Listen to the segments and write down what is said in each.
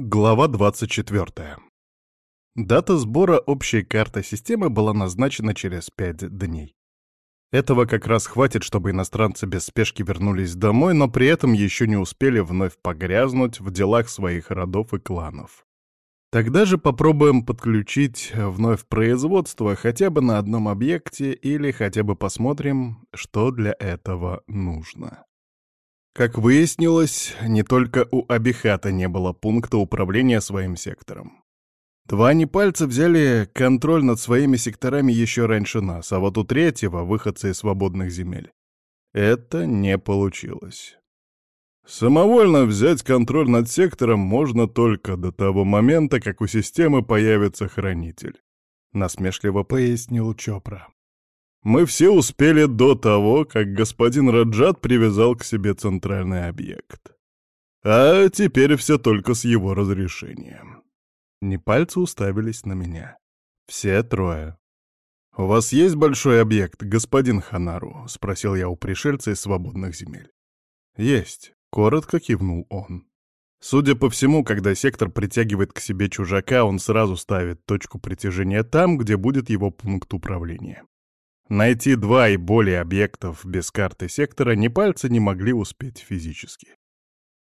Глава 24. Дата сбора общей карты системы была назначена через пять дней. Этого как раз хватит, чтобы иностранцы без спешки вернулись домой, но при этом еще не успели вновь погрязнуть в делах своих родов и кланов. Тогда же попробуем подключить вновь производство хотя бы на одном объекте или хотя бы посмотрим, что для этого нужно. Как выяснилось, не только у Абихата не было пункта управления своим сектором. Два непальца взяли контроль над своими секторами еще раньше нас, а вот у третьего, выходца из свободных земель, это не получилось. Самовольно взять контроль над сектором можно только до того момента, как у системы появится хранитель, насмешливо пояснил Чопра. Мы все успели до того, как господин Раджат привязал к себе центральный объект. А теперь все только с его разрешением. Непальцы уставились на меня. Все трое. «У вас есть большой объект, господин Ханару?» — спросил я у пришельца из свободных земель. «Есть», — коротко кивнул он. Судя по всему, когда сектор притягивает к себе чужака, он сразу ставит точку притяжения там, где будет его пункт управления. Найти два и более объектов без карты сектора ни пальцы не могли успеть физически.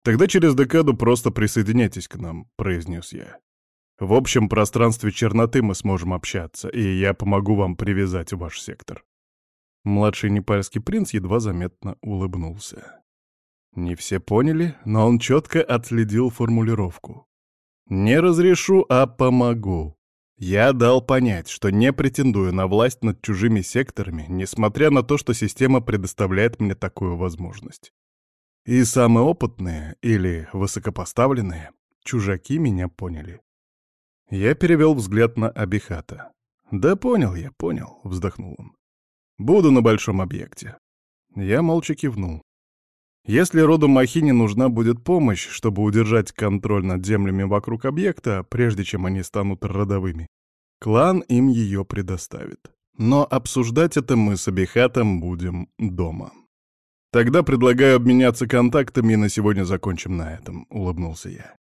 «Тогда через декаду просто присоединяйтесь к нам», — произнес я. «В общем пространстве черноты мы сможем общаться, и я помогу вам привязать ваш сектор». Младший непальский принц едва заметно улыбнулся. Не все поняли, но он четко отследил формулировку. «Не разрешу, а помогу». Я дал понять, что не претендую на власть над чужими секторами, несмотря на то, что система предоставляет мне такую возможность. И самые опытные, или высокопоставленные, чужаки меня поняли. Я перевел взгляд на Абихата. «Да понял я, понял», — вздохнул он. «Буду на большом объекте». Я молча кивнул. Если роду Махини нужна будет помощь, чтобы удержать контроль над землями вокруг объекта, прежде чем они станут родовыми, клан им ее предоставит. Но обсуждать это мы с Абихатом будем дома. «Тогда предлагаю обменяться контактами и на сегодня закончим на этом», — улыбнулся я.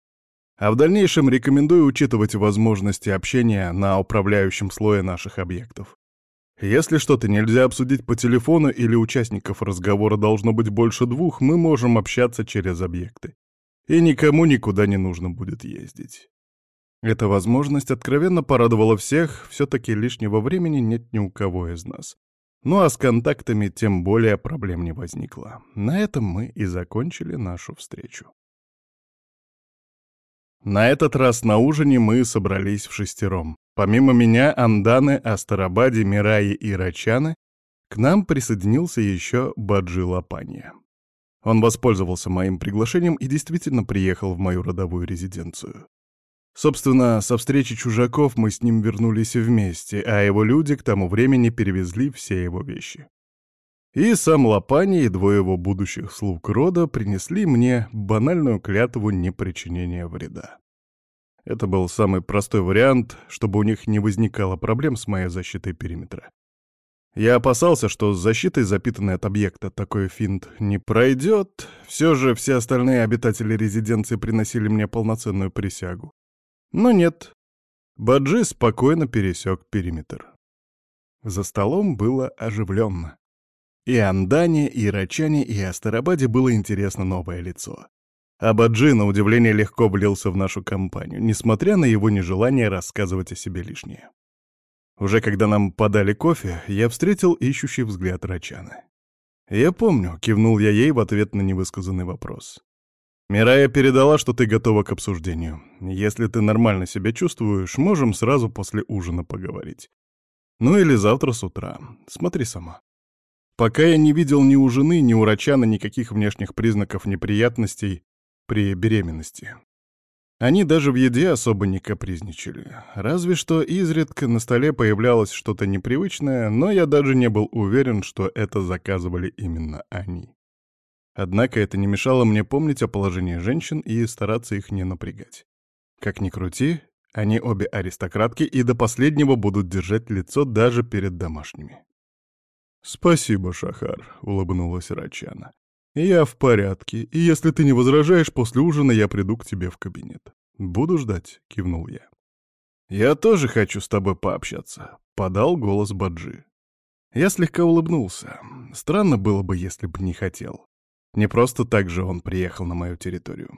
А в дальнейшем рекомендую учитывать возможности общения на управляющем слое наших объектов. Если что-то нельзя обсудить по телефону или участников разговора должно быть больше двух, мы можем общаться через объекты. И никому никуда не нужно будет ездить. Эта возможность откровенно порадовала всех, все-таки лишнего времени нет ни у кого из нас. Ну а с контактами тем более проблем не возникло. На этом мы и закончили нашу встречу. На этот раз на ужине мы собрались в шестером. Помимо меня, Анданы, Астарабади, Мираи и Рачаны, к нам присоединился еще Баджи Лапания. Он воспользовался моим приглашением и действительно приехал в мою родовую резиденцию. Собственно, со встречи чужаков мы с ним вернулись вместе, а его люди к тому времени перевезли все его вещи. И сам Лапани и двое его будущих слуг рода принесли мне банальную клятву непричинения вреда. Это был самый простой вариант, чтобы у них не возникало проблем с моей защитой периметра. Я опасался, что с защитой, запитанной от объекта, такой финт не пройдет. Все же все остальные обитатели резиденции приносили мне полноценную присягу. Но нет. Баджи спокойно пересек периметр. За столом было оживленно. И Андане, и Рачане, и Астарабаде было интересно новое лицо. Абаджи, на удивление, легко влился в нашу компанию, несмотря на его нежелание рассказывать о себе лишнее. Уже когда нам подали кофе, я встретил ищущий взгляд Рачаны. «Я помню», — кивнул я ей в ответ на невысказанный вопрос. «Мирая передала, что ты готова к обсуждению. Если ты нормально себя чувствуешь, можем сразу после ужина поговорить. Ну или завтра с утра. Смотри сама». Пока я не видел ни у жены, ни у Рачана никаких внешних признаков неприятностей, при беременности. Они даже в еде особо не капризничали. Разве что изредка на столе появлялось что-то непривычное, но я даже не был уверен, что это заказывали именно они. Однако это не мешало мне помнить о положении женщин и стараться их не напрягать. Как ни крути, они обе аристократки и до последнего будут держать лицо даже перед домашними. «Спасибо, Шахар», — улыбнулась Рачана. «Я в порядке, и если ты не возражаешь, после ужина я приду к тебе в кабинет. «Буду ждать», — кивнул я. «Я тоже хочу с тобой пообщаться», — подал голос Баджи. Я слегка улыбнулся. Странно было бы, если бы не хотел. Не просто так же он приехал на мою территорию.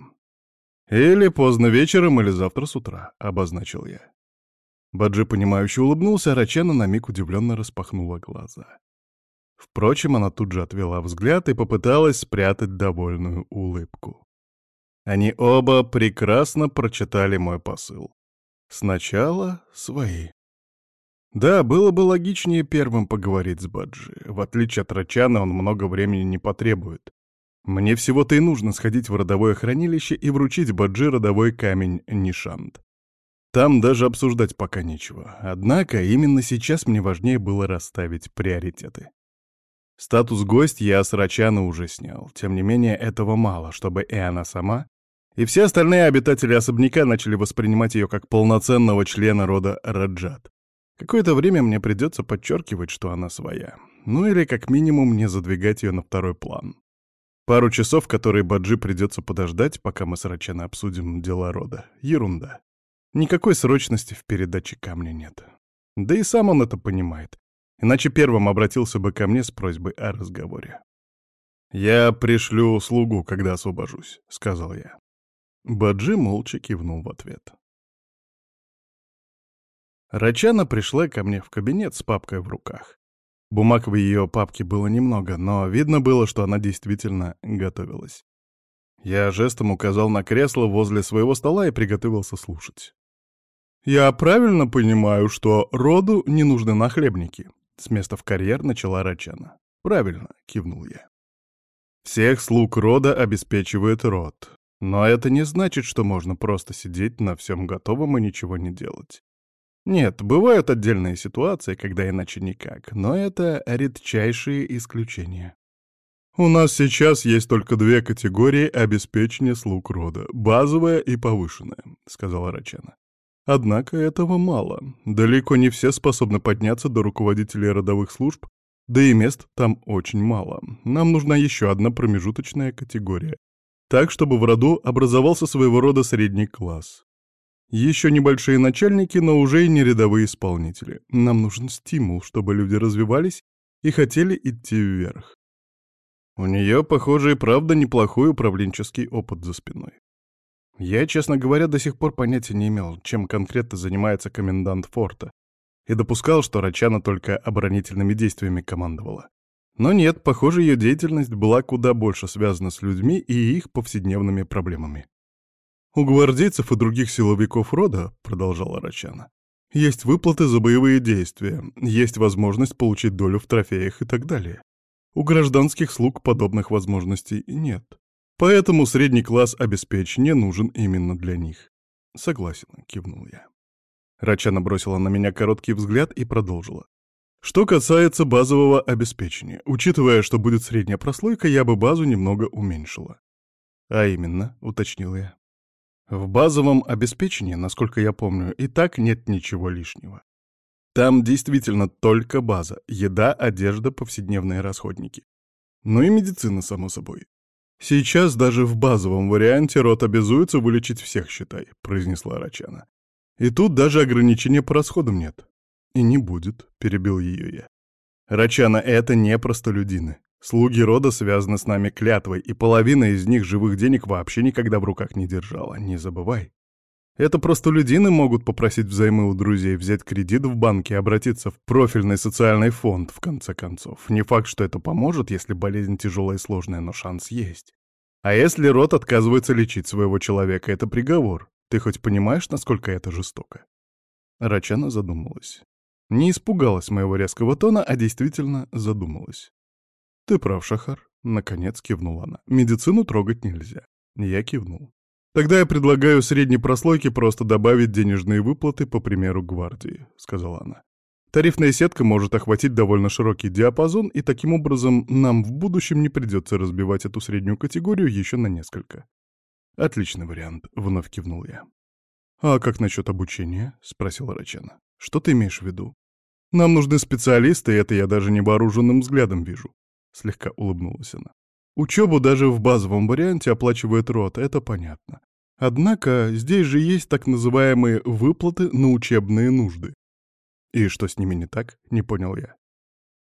«Или поздно вечером, или завтра с утра», — обозначил я. Баджи, понимающе улыбнулся, а Рачана на миг удивленно распахнула глаза. Впрочем, она тут же отвела взгляд и попыталась спрятать довольную улыбку. Они оба прекрасно прочитали мой посыл. Сначала свои. Да, было бы логичнее первым поговорить с Баджи. В отличие от Рачана, он много времени не потребует. Мне всего-то и нужно сходить в родовое хранилище и вручить Баджи родовой камень Нишант. Там даже обсуждать пока нечего. Однако именно сейчас мне важнее было расставить приоритеты. Статус гость я с Рачана уже снял. Тем не менее, этого мало, чтобы и она сама, и все остальные обитатели особняка начали воспринимать ее как полноценного члена рода Раджат. Какое-то время мне придется подчеркивать, что она своя. Ну или как минимум не задвигать ее на второй план. Пару часов, которые Баджи придется подождать, пока мы с Рачана обсудим дела рода. Ерунда. Никакой срочности в передаче камня нет. Да и сам он это понимает. Иначе первым обратился бы ко мне с просьбой о разговоре. «Я пришлю слугу, когда освобожусь», — сказал я. Баджи молча кивнул в ответ. Рачана пришла ко мне в кабинет с папкой в руках. Бумаг в ее папке было немного, но видно было, что она действительно готовилась. Я жестом указал на кресло возле своего стола и приготовился слушать. «Я правильно понимаю, что роду не нужны нахлебники?» С места в карьер начала Рачана. «Правильно», — кивнул я. «Всех слуг рода обеспечивает род. Но это не значит, что можно просто сидеть на всем готовом и ничего не делать. Нет, бывают отдельные ситуации, когда иначе никак, но это редчайшие исключения. У нас сейчас есть только две категории обеспечения слуг рода — базовая и повышенная, — сказала Рачана. Однако этого мало. Далеко не все способны подняться до руководителей родовых служб, да и мест там очень мало. Нам нужна еще одна промежуточная категория. Так, чтобы в роду образовался своего рода средний класс. Еще небольшие начальники, но уже и не рядовые исполнители. Нам нужен стимул, чтобы люди развивались и хотели идти вверх. У нее, похоже, и правда неплохой управленческий опыт за спиной. Я, честно говоря, до сих пор понятия не имел, чем конкретно занимается комендант форта, и допускал, что Рачана только оборонительными действиями командовала. Но нет, похоже, ее деятельность была куда больше связана с людьми и их повседневными проблемами. «У гвардейцев и других силовиков рода, — продолжала Рачана, — есть выплаты за боевые действия, есть возможность получить долю в трофеях и так далее. У гражданских слуг подобных возможностей нет. Поэтому средний класс обеспечения нужен именно для них. Согласен, кивнул я. Рачана бросила на меня короткий взгляд и продолжила. Что касается базового обеспечения, учитывая, что будет средняя прослойка, я бы базу немного уменьшила. А именно, уточнил я. В базовом обеспечении, насколько я помню, и так нет ничего лишнего. Там действительно только база, еда, одежда, повседневные расходники. Ну и медицина, само собой. «Сейчас даже в базовом варианте рот обязуется вылечить всех, считай», — произнесла Рачана. «И тут даже ограничения по расходам нет». «И не будет», — перебил ее я. «Рачана, это не простолюдины. Слуги рода связаны с нами клятвой, и половина из них живых денег вообще никогда в руках не держала, не забывай. Это простолюдины могут попросить взаймы у друзей, взять кредит в банке, обратиться в профильный социальный фонд, в конце концов. Не факт, что это поможет, если болезнь тяжелая и сложная, но шанс есть. А если род отказывается лечить своего человека, это приговор. Ты хоть понимаешь, насколько это жестоко?» Рачана задумалась. Не испугалась моего резкого тона, а действительно задумалась. «Ты прав, Шахар», — наконец кивнула она. «Медицину трогать нельзя». Я кивнул. «Тогда я предлагаю средней прослойке просто добавить денежные выплаты по примеру гвардии», — сказала она. «Тарифная сетка может охватить довольно широкий диапазон, и таким образом нам в будущем не придется разбивать эту среднюю категорию еще на несколько». «Отличный вариант», — вновь кивнул я. «А как насчет обучения?» — спросила Рачана. «Что ты имеешь в виду?» «Нам нужны специалисты, и это я даже невооруженным взглядом вижу», — слегка улыбнулась она. Учебу даже в базовом варианте оплачивает рот, это понятно. Однако здесь же есть так называемые выплаты на учебные нужды. И что с ними не так, не понял я.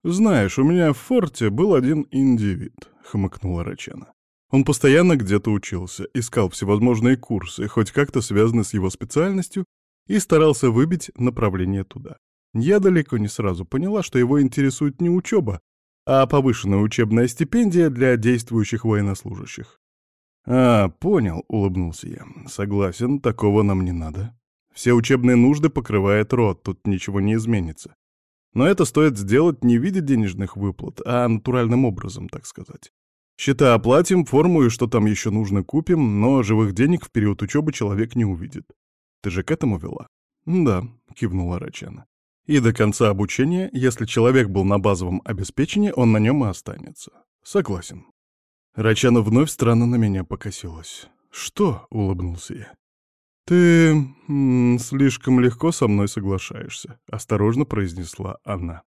«Знаешь, у меня в форте был один индивид», — хмыкнула Рачана. Он постоянно где-то учился, искал всевозможные курсы, хоть как-то связанные с его специальностью, и старался выбить направление туда. Я далеко не сразу поняла, что его интересует не учеба, а повышенная учебная стипендия для действующих военнослужащих. «А, понял», — улыбнулся я. «Согласен, такого нам не надо. Все учебные нужды покрывает род, тут ничего не изменится. Но это стоит сделать не в виде денежных выплат, а натуральным образом, так сказать. Счета оплатим, форму и что там еще нужно купим, но живых денег в период учебы человек не увидит. Ты же к этому вела? Да, кивнула Рачана. И до конца обучения, если человек был на базовом обеспечении, он на нем и останется. Согласен. Рачана вновь странно на меня покосилась. «Что?» — улыбнулся я. «Ты слишком легко со мной соглашаешься», — осторожно произнесла она.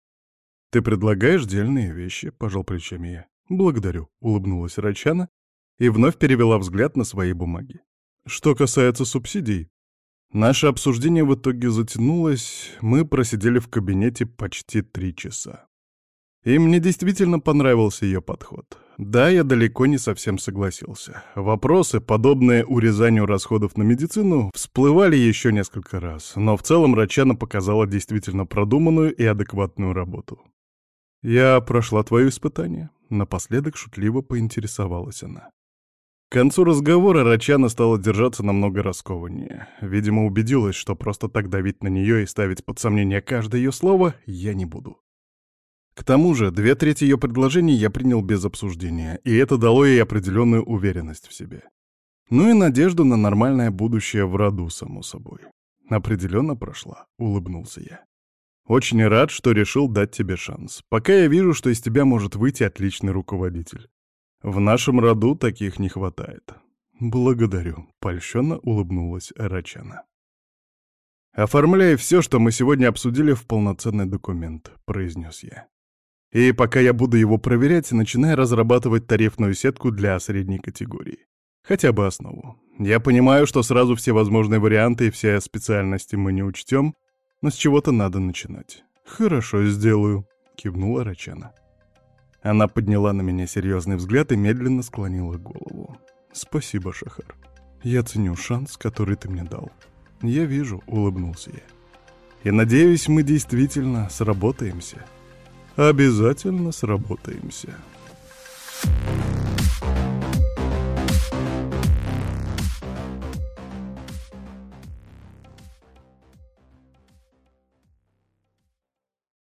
«Ты предлагаешь дельные вещи», — пожал плечами я. «Благодарю», — улыбнулась Рачана и вновь перевела взгляд на свои бумаги. «Что касается субсидий, наше обсуждение в итоге затянулось, мы просидели в кабинете почти три часа. И мне действительно понравился ее подход. Да, я далеко не совсем согласился. Вопросы, подобные урезанию расходов на медицину, всплывали еще несколько раз, но в целом Рачана показала действительно продуманную и адекватную работу. «Я прошла твое испытание», Напоследок шутливо поинтересовалась она. К концу разговора Рачана стала держаться намного раскованнее. Видимо, убедилась, что просто так давить на нее и ставить под сомнение каждое ее слово я не буду. К тому же, две трети ее предложений я принял без обсуждения, и это дало ей определенную уверенность в себе. Ну и надежду на нормальное будущее в роду, само собой. Определенно прошла, улыбнулся я. Очень рад, что решил дать тебе шанс. Пока я вижу, что из тебя может выйти отличный руководитель. В нашем роду таких не хватает. Благодарю, польщенно улыбнулась Рачана. «Оформляй все, что мы сегодня обсудили в полноценный документ», — произнес я. «И пока я буду его проверять, начинай разрабатывать тарифную сетку для средней категории. Хотя бы основу. Я понимаю, что сразу все возможные варианты и все специальности мы не учтем, но с чего-то надо начинать. «Хорошо, сделаю», — кивнула Рачана. Она подняла на меня серьезный взгляд и медленно склонила голову. «Спасибо, Шахар. Я ценю шанс, который ты мне дал». «Я вижу», — улыбнулся я. «И надеюсь, мы действительно сработаемся». «Обязательно сработаемся».